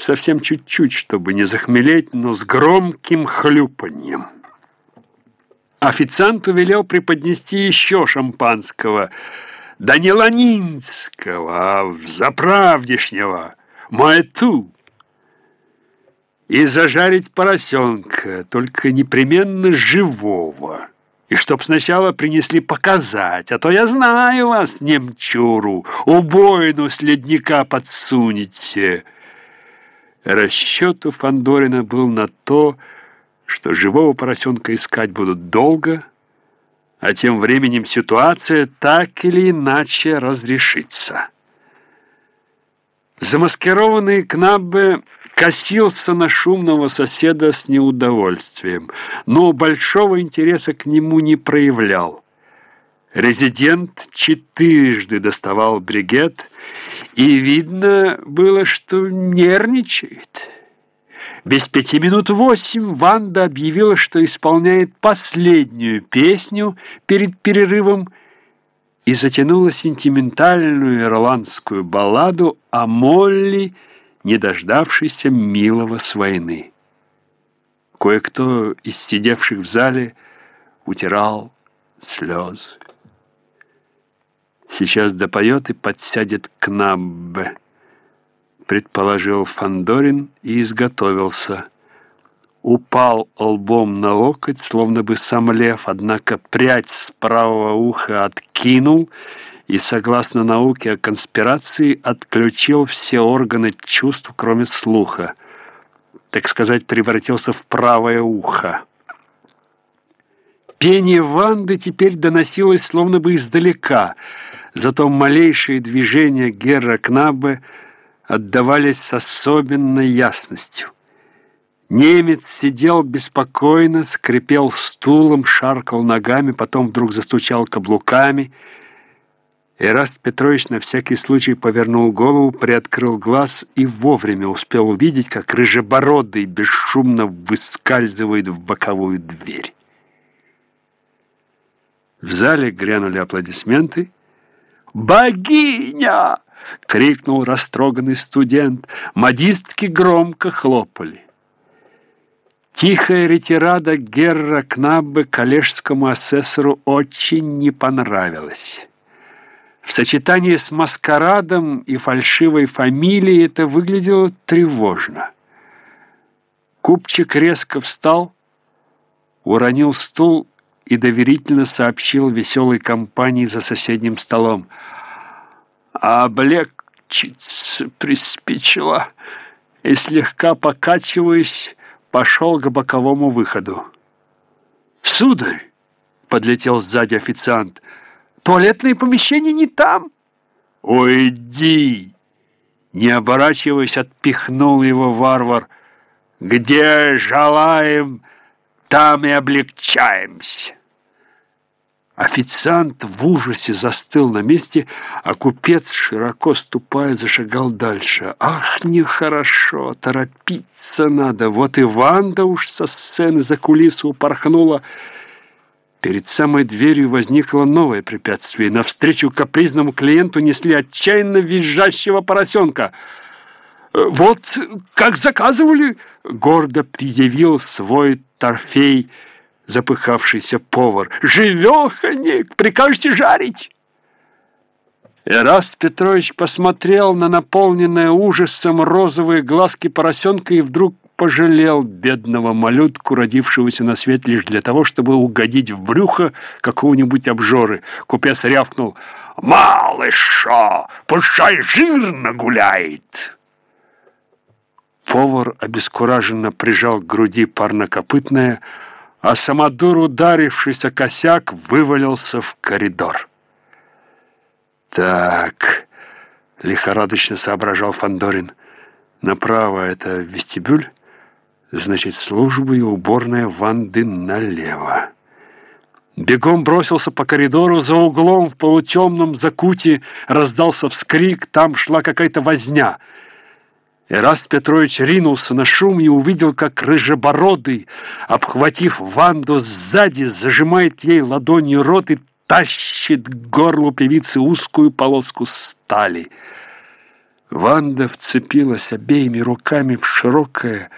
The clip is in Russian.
Совсем чуть-чуть, чтобы не захмелеть, но с громким хлюпаньем. Официанту велел преподнести еще шампанского, да не ланинского, а заправдешнего, маэту, и зажарить поросенка, только непременно живого. И чтоб сначала принесли показать, а то я знаю вас, немчуру, убойну с ледника подсунете». Расчет у Фандорина был на то, что живого поросенка искать будут долго, а тем временем ситуация так или иначе разрешится. Замаскированный Кнаббе косился на шумного соседа с неудовольствием, но большого интереса к нему не проявлял. Резидент четырежды доставал бригет, и видно было, что нервничает. Без пяти минут восемь Ванда объявила, что исполняет последнюю песню перед перерывом и затянула сентиментальную ирландскую балладу о Молли, не дождавшейся милого с войны. Кое-кто из сидевших в зале утирал слезы. Сейчас допоет и подсядет к Наббе, предположил Фандорин и изготовился. Упал лбом на локоть, словно бы сам лев, однако прядь с правого уха откинул и, согласно науке о конспирации, отключил все органы чувств, кроме слуха. Так сказать, превратился в правое ухо. Пение Ванды теперь доносилось словно бы издалека — Зато малейшие движения Герра Кнаббе отдавались с особенной ясностью. Немец сидел беспокойно, скрипел стулом, шаркал ногами, потом вдруг застучал каблуками. Эраст Петрович на всякий случай повернул голову, приоткрыл глаз и вовремя успел увидеть, как рыжебородый бесшумно выскальзывает в боковую дверь. В зале грянули аплодисменты, «Богиня!» — крикнул растроганный студент. Модистки громко хлопали. Тихая ретирада Герра Кнаббе коллежскому асессору очень не понравилась. В сочетании с маскарадом и фальшивой фамилией это выглядело тревожно. Купчик резко встал, уронил стул и доверительно сообщил веселой компании за соседним столом. «Облегчиться приспичило» и, слегка покачиваясь, пошел к боковому выходу. «Сударь!» — подлетел сзади официант. «Туалетное помещение не там!» «Уйди!» Не оборачиваясь, отпихнул его варвар. «Где желаем, там и облегчаемся!» Официант в ужасе застыл на месте, а купец, широко ступая, зашагал дальше. «Ах, нехорошо! Торопиться надо! Вот и уж со сцены за кулису упорхнула!» Перед самой дверью возникло новое препятствие. Навстречу капризному клиенту несли отчаянно визжащего поросенка. «Вот как заказывали!» — гордо предъявил свой торфей – запыхавшийся повар. «Живеханик! Прикажете жарить?» Эраст Петрович посмотрел на наполненные ужасом розовые глазки поросенка и вдруг пожалел бедного малютку, родившегося на свет лишь для того, чтобы угодить в брюхо какого-нибудь обжоры. Купец рявкнул «Малыша! Пущай жирно гуляет!» Повар обескураженно прижал к груди парнокопытное, а самодур, ударившись о косяк, вывалился в коридор. «Так», — лихорадочно соображал Фандорин, — «направо это вестибюль, значит, служба и уборная Ванды налево». Бегом бросился по коридору, за углом в полутемном закуте раздался вскрик, там шла какая-то возня — Эраст Петрович ринулся на шум и увидел, как рыжебородый, обхватив Ванду сзади, зажимает ей ладонью рот и тащит к горлу певицы узкую полоску стали. Ванда вцепилась обеими руками в широкое,